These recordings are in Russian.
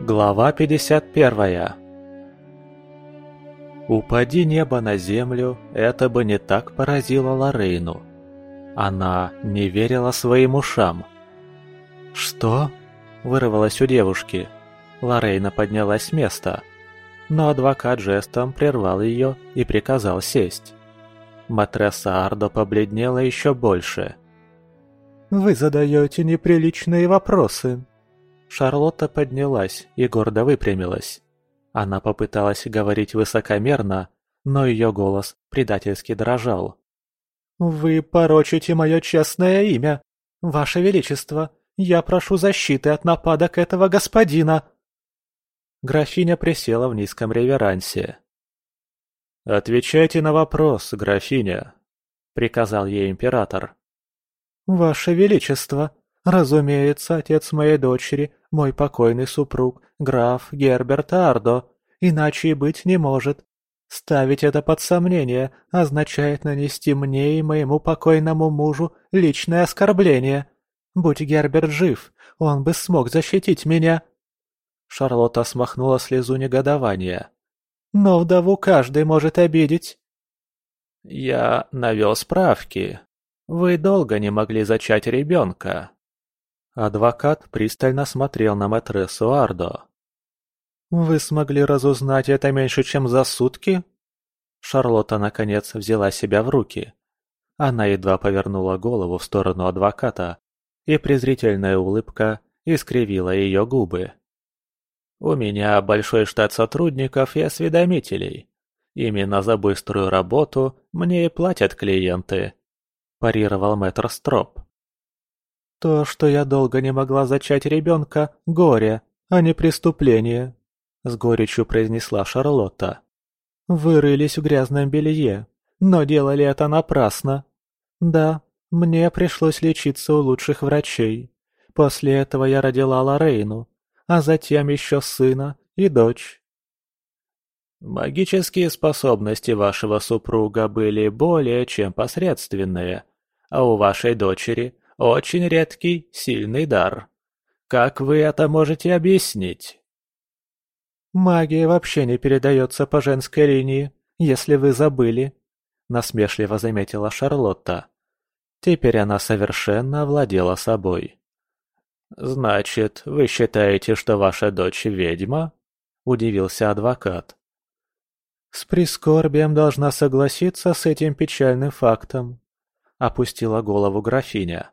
Глава 51 Упади небо на землю, это бы не так поразило Лорейну. Она не верила своим ушам. «Что?» – вырвалось у девушки. Лорейна поднялась с места. Но адвокат жестом прервал ее и приказал сесть. Матресса Ардо побледнела еще больше. «Вы задаете неприличные вопросы». Шарлотта поднялась и гордо выпрямилась. Она попыталась говорить высокомерно, но ее голос предательски дрожал. «Вы порочите мое честное имя. Ваше Величество, я прошу защиты от нападок этого господина!» Графиня присела в низком реверансе. «Отвечайте на вопрос, графиня», — приказал ей император. «Ваше Величество, разумеется, отец моей дочери, мой покойный супруг, граф Герберт Ардо, иначе и быть не может. Ставить это под сомнение означает нанести мне и моему покойному мужу личное оскорбление. Будь Герберт жив, он бы смог защитить меня». Шарлотта смахнула слезу негодования. «Но вдову каждый может обидеть». «Я навел справки. Вы долго не могли зачать ребенка». Адвокат пристально смотрел на матрессу Ардо. «Вы смогли разузнать это меньше, чем за сутки?» Шарлотта, наконец, взяла себя в руки. Она едва повернула голову в сторону адвоката, и презрительная улыбка искривила ее губы. «У меня большой штат сотрудников и осведомителей. Именно за быструю работу мне и платят клиенты», – парировал мэтр Строп. «То, что я долго не могла зачать ребенка – горе, а не преступление», – с горечью произнесла Шарлотта. «Вы рылись в грязном белье, но делали это напрасно. Да, мне пришлось лечиться у лучших врачей. После этого я родила Лорейну, а затем еще сына и дочь. Магические способности вашего супруга были более чем посредственные, а у вашей дочери очень редкий, сильный дар. Как вы это можете объяснить? Магия вообще не передается по женской линии, если вы забыли, насмешливо заметила Шарлотта. Теперь она совершенно овладела собой. «Значит, вы считаете, что ваша дочь ведьма?» – удивился адвокат. «С прискорбием должна согласиться с этим печальным фактом», – опустила голову графиня.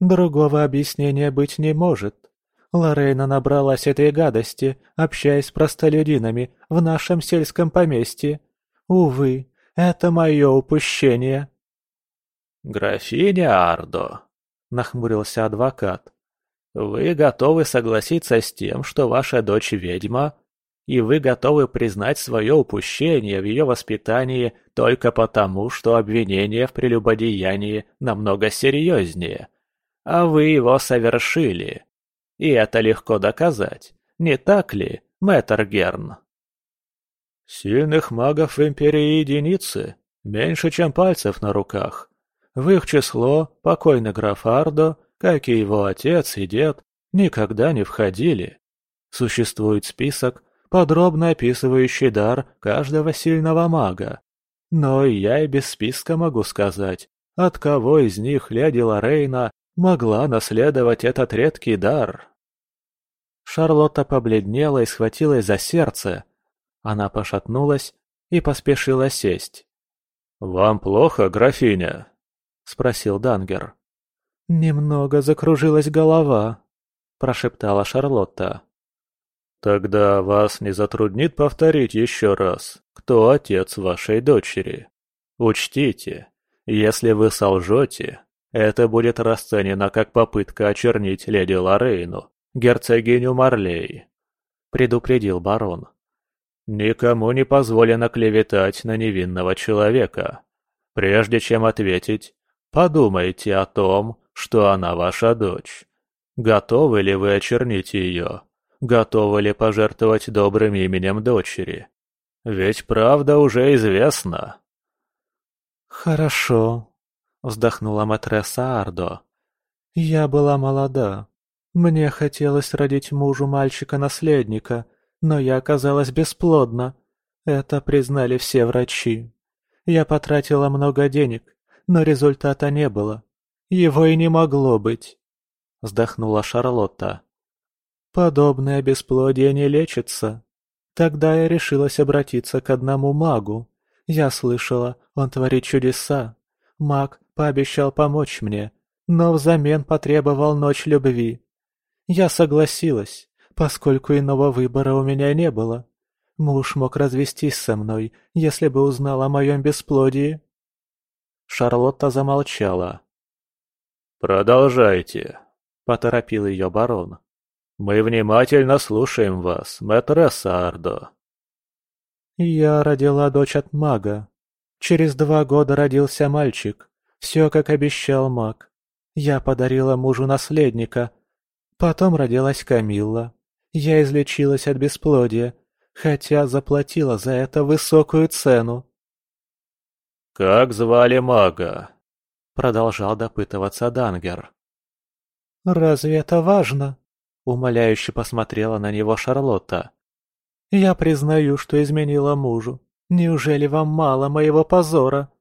«Другого объяснения быть не может. Лорейна набралась этой гадости, общаясь с простолюдинами в нашем сельском поместье. Увы, это мое упущение». «Графиня Ардо», – нахмурился адвокат. Вы готовы согласиться с тем, что ваша дочь ведьма, и вы готовы признать свое упущение в ее воспитании только потому, что обвинение в прелюбодеянии намного серьезнее. А вы его совершили. И это легко доказать, не так ли, мэтр Герн? Сильных магов в Империи единицы, меньше, чем пальцев на руках. В их число покойный граф Ардо как и его отец и дед, никогда не входили. Существует список, подробно описывающий дар каждого сильного мага. Но я и без списка могу сказать, от кого из них леди Лорейна могла наследовать этот редкий дар. Шарлотта побледнела и схватилась за сердце. Она пошатнулась и поспешила сесть. «Вам плохо, графиня?» – спросил Дангер. «Немного закружилась голова», – прошептала Шарлотта. «Тогда вас не затруднит повторить еще раз, кто отец вашей дочери. Учтите, если вы солжете, это будет расценено как попытка очернить леди Лорейну, герцогиню Марлей», – предупредил барон. «Никому не позволено клеветать на невинного человека. Прежде чем ответить, подумайте о том, что она ваша дочь. Готовы ли вы очернить ее? Готовы ли пожертвовать добрым именем дочери? Ведь правда уже известна. «Хорошо», — вздохнула матресса Ардо. «Я была молода. Мне хотелось родить мужу мальчика-наследника, но я оказалась бесплодна. Это признали все врачи. Я потратила много денег, но результата не было. Его и не могло быть. Вздохнула Шарлотта. Подобное бесплодие не лечится. Тогда я решилась обратиться к одному магу. Я слышала, он творит чудеса. Маг пообещал помочь мне, но взамен потребовал ночь любви. Я согласилась, поскольку иного выбора у меня не было. Муж мог развестись со мной, если бы узнал о моем бесплодии. Шарлотта замолчала. «Продолжайте», — поторопил ее барон. «Мы внимательно слушаем вас, мэтресса Ардо». «Я родила дочь от мага. Через два года родился мальчик. Все, как обещал маг. Я подарила мужу наследника. Потом родилась Камилла. Я излечилась от бесплодия, хотя заплатила за это высокую цену. «Как звали мага?» — продолжал допытываться Дангер. «Разве это важно?» — умоляюще посмотрела на него Шарлотта. «Я признаю, что изменила мужу. Неужели вам мало моего позора?»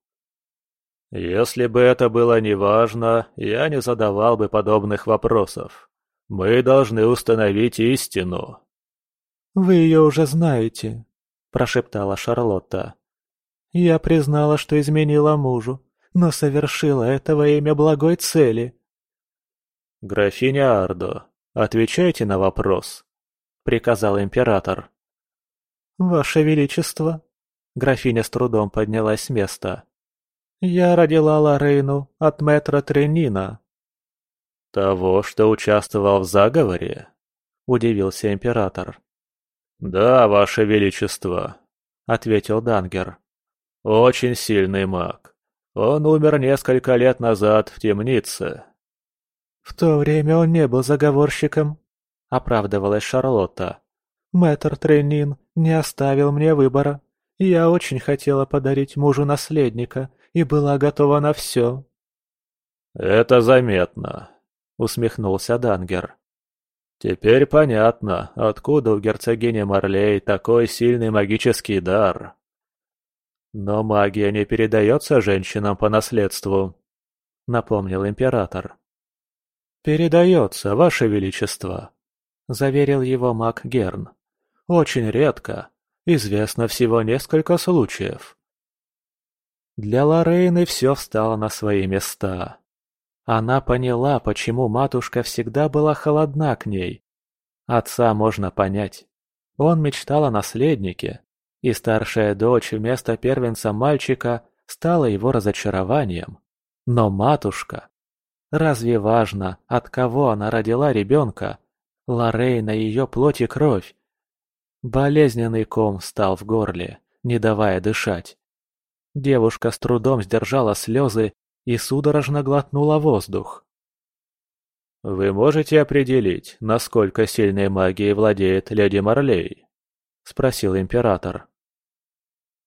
«Если бы это было неважно, я не задавал бы подобных вопросов. Мы должны установить истину». «Вы ее уже знаете», – прошептала Шарлотта. «Я признала, что изменила мужу, но совершила это во имя благой цели». «Графиня Ардо, отвечайте на вопрос», – приказал император. «Ваше Величество», – графиня с трудом поднялась с места. «Я родила Лорейну от мэтра Тренина». «Того, что участвовал в заговоре?» – удивился император. «Да, Ваше Величество», — ответил Дангер. «Очень сильный маг. Он умер несколько лет назад в темнице». «В то время он не был заговорщиком», — оправдывалась Шарлотта. «Мэтр Тренин не оставил мне выбора. Я очень хотела подарить мужу наследника и была готова на все». «Это заметно», — усмехнулся Дангер. Теперь понятно, откуда у герцогини Марлей такой сильный магический дар. Но магия не передается женщинам по наследству, напомнил император. Передается, ваше величество, заверил его маг Герн. Очень редко. Известно всего несколько случаев. Для Лорейны все встало на свои места. Она поняла, почему матушка всегда была холодна к ней. Отца можно понять. Он мечтал о наследнике, и старшая дочь вместо первенца мальчика стала его разочарованием. Но матушка... Разве важно, от кого она родила ребенка? Лорейна ее плоть и кровь. Болезненный ком стал в горле, не давая дышать. Девушка с трудом сдержала слезы и судорожно глотнула воздух. «Вы можете определить, насколько сильной магией владеет леди Марлей?» — спросил император.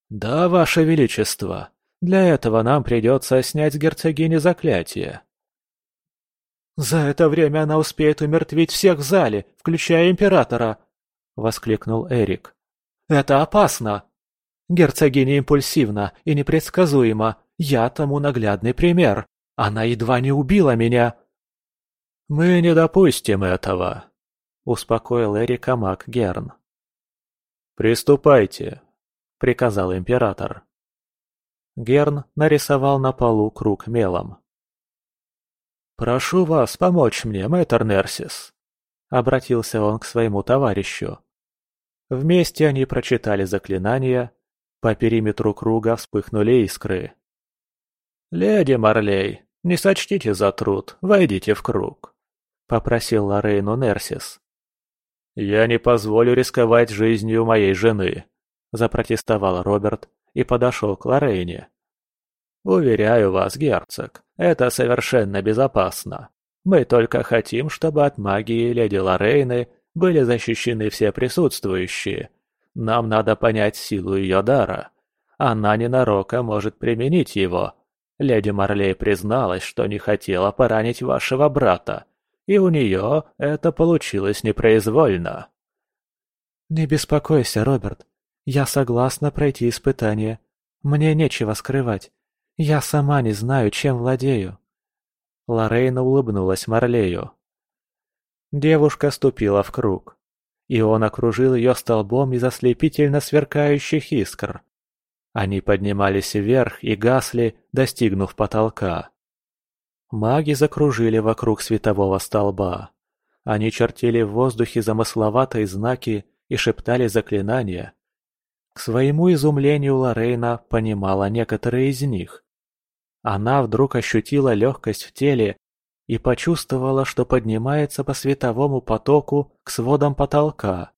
«Да, ваше величество. Для этого нам придется снять с герцогини заклятие». «За это время она успеет умертвить всех в зале, включая императора!» — воскликнул Эрик. «Это опасно! Герцогиня импульсивна и непредсказуема, я тому наглядный пример. Она едва не убила меня. Мы не допустим этого, успокоил Эрика Мак Герн. Приступайте, приказал император. Герн нарисовал на полу круг мелом. «Прошу вас помочь мне, мэтр Нерсис», — обратился он к своему товарищу. Вместе они прочитали заклинания, по периметру круга вспыхнули искры. «Леди Марлей, не сочтите за труд, войдите в круг», — попросил Лорейну Нерсис. «Я не позволю рисковать жизнью моей жены», — запротестовал Роберт и подошел к Лорейне. «Уверяю вас, герцог, это совершенно безопасно. Мы только хотим, чтобы от магии леди Лорейны были защищены все присутствующие. Нам надо понять силу ее дара. Она ненароком может применить его, Леди Марлей призналась, что не хотела поранить вашего брата, и у нее это получилось непроизвольно. «Не беспокойся, Роберт. Я согласна пройти испытание. Мне нечего скрывать. Я сама не знаю, чем владею». Лорейна улыбнулась Марлею. Девушка ступила в круг, и он окружил ее столбом из ослепительно сверкающих искр. Они поднимались вверх и гасли, достигнув потолка. Маги закружили вокруг светового столба. Они чертили в воздухе замысловатые знаки и шептали заклинания. К своему изумлению Лорейна понимала некоторые из них. Она вдруг ощутила легкость в теле и почувствовала, что поднимается по световому потоку к сводам потолка.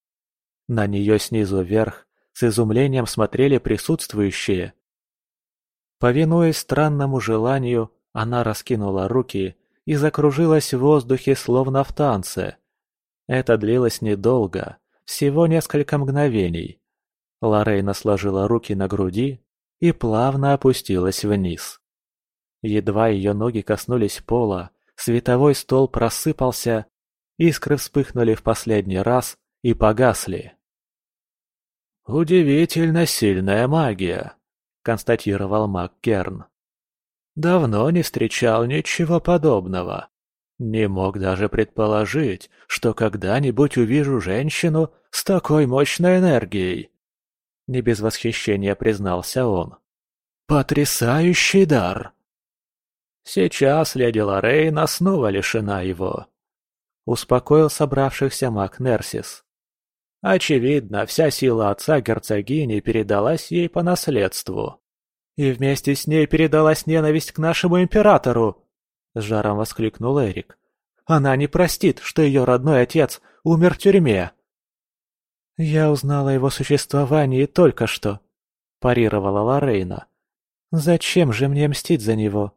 На нее снизу вверх с изумлением смотрели присутствующие. Повинуясь странному желанию, она раскинула руки и закружилась в воздухе, словно в танце. Это длилось недолго, всего несколько мгновений. Лорейна сложила руки на груди и плавно опустилась вниз. Едва ее ноги коснулись пола, Световой стол просыпался, искры вспыхнули в последний раз и погасли. «Удивительно сильная магия», — констатировал маг Керн. «Давно не встречал ничего подобного. Не мог даже предположить, что когда-нибудь увижу женщину с такой мощной энергией». Не без восхищения признался он. «Потрясающий дар!» Сейчас леди Лоррейна снова лишена его. Успокоил собравшихся маг Нерсис. Очевидно, вся сила отца герцогини передалась ей по наследству. И вместе с ней передалась ненависть к нашему императору, с жаром воскликнул Эрик. Она не простит, что ее родной отец умер в тюрьме. Я узнала его существовании только что, парировала Лорейна. Зачем же мне мстить за него?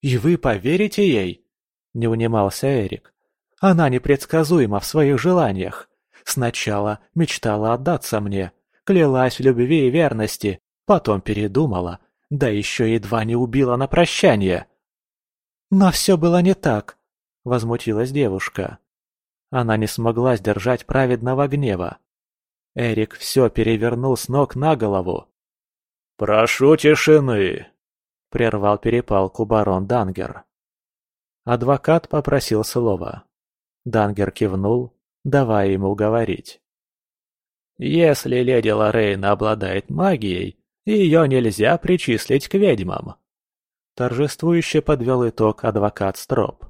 «И вы поверите ей?» – не унимался Эрик. «Она непредсказуема в своих желаниях. Сначала мечтала отдаться мне, клялась в любви и верности, потом передумала, да еще едва не убила на прощание». «Но все было не так», – возмутилась девушка. Она не смогла сдержать праведного гнева. Эрик все перевернул с ног на голову. «Прошу тишины!» — прервал перепалку барон Дангер. Адвокат попросил слова. Дангер кивнул, давая ему говорить. «Если леди Лоррейна обладает магией, ее нельзя причислить к ведьмам», — торжествующе подвел итог адвокат Строп.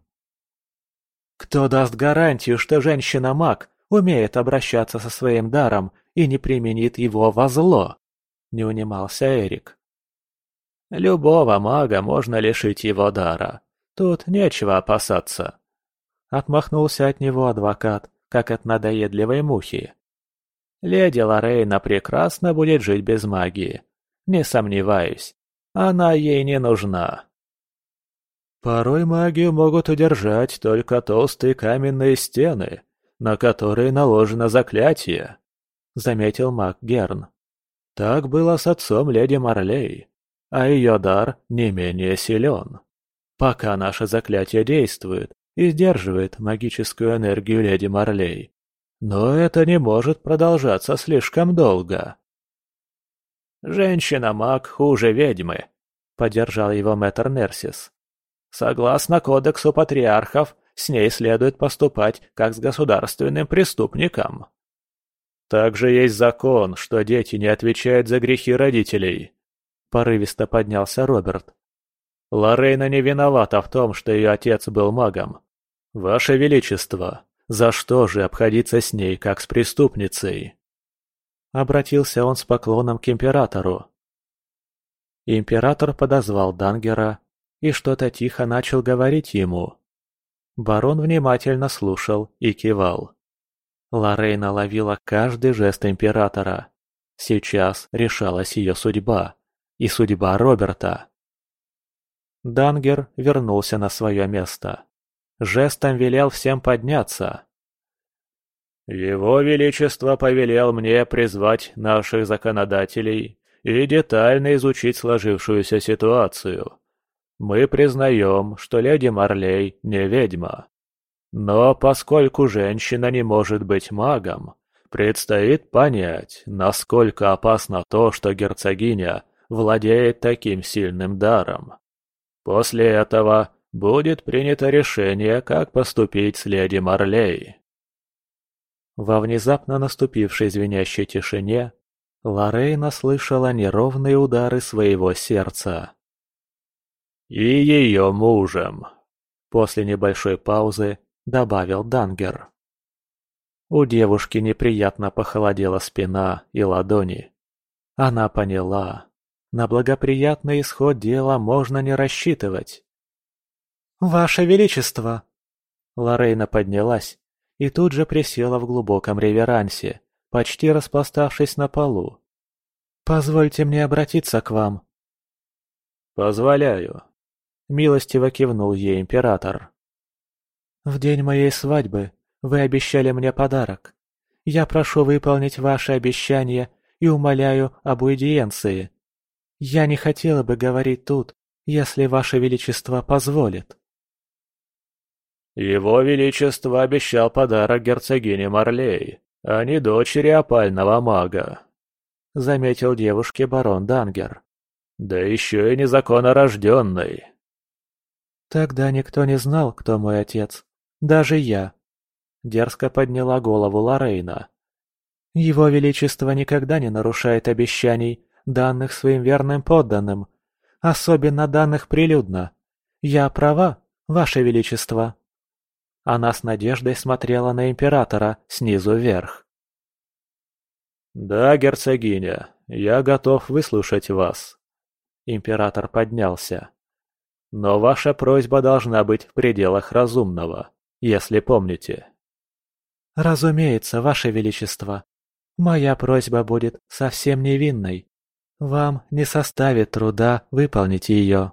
«Кто даст гарантию, что женщина-маг умеет обращаться со своим даром и не применит его во зло?» — не унимался Эрик. Любого мага можно лишить его дара. Тут нечего опасаться. Отмахнулся от него адвокат, как от надоедливой мухи. Леди Лорейна прекрасно будет жить без магии. Не сомневаюсь. Она ей не нужна. Порой магию могут удержать только толстые каменные стены, на которые наложено заклятие, заметил маг Герн. Так было с отцом леди Марлей а ее дар не менее силен. Пока наше заклятие действует и сдерживает магическую энергию леди Марлей. Но это не может продолжаться слишком долго. «Женщина-маг хуже ведьмы», — поддержал его мэтр Нерсис. «Согласно кодексу патриархов, с ней следует поступать как с государственным преступником». Также есть закон, что дети не отвечают за грехи родителей. Порывисто поднялся Роберт. Лорейна не виновата в том, что ее отец был магом. Ваше Величество, за что же обходиться с ней, как с преступницей? Обратился он с поклоном к императору. Император подозвал Дангера и что-то тихо начал говорить ему. Барон внимательно слушал и кивал. Лорейна ловила каждый жест императора. Сейчас решалась ее судьба и судьба Роберта. Дангер вернулся на свое место. Жестом велел всем подняться. «Его Величество повелел мне призвать наших законодателей и детально изучить сложившуюся ситуацию. Мы признаем, что леди Марлей не ведьма. Но поскольку женщина не может быть магом, предстоит понять, насколько опасно то, что герцогиня владеет таким сильным даром. После этого будет принято решение, как поступить с леди Марлей. Во внезапно наступившей звенящей тишине Лорейна слышала неровные удары своего сердца. «И ее мужем», — после небольшой паузы добавил Дангер. У девушки неприятно похолодела спина и ладони. Она поняла, на благоприятный исход дела можно не рассчитывать. «Ваше Величество!» Лорейна поднялась и тут же присела в глубоком реверансе, почти распластавшись на полу. «Позвольте мне обратиться к вам». «Позволяю», — милостиво кивнул ей император. «В день моей свадьбы вы обещали мне подарок. Я прошу выполнить ваше обещание и умоляю об уидиенции. Я не хотела бы говорить тут, если ваше величество позволит». Его Величество обещал подарок герцогине Марлей, а не дочери опального мага. Заметил девушке барон Дангер. Да еще и незаконно рожденный. Тогда никто не знал, кто мой отец. Даже я. Дерзко подняла голову Лорейна. Его Величество никогда не нарушает обещаний, данных своим верным подданным, особенно данных прилюдно. Я права, Ваше Величество. Она с надеждой смотрела на императора снизу вверх. «Да, герцогиня, я готов выслушать вас». Император поднялся. «Но ваша просьба должна быть в пределах разумного, если помните». «Разумеется, ваше величество. Моя просьба будет совсем невинной. Вам не составит труда выполнить ее».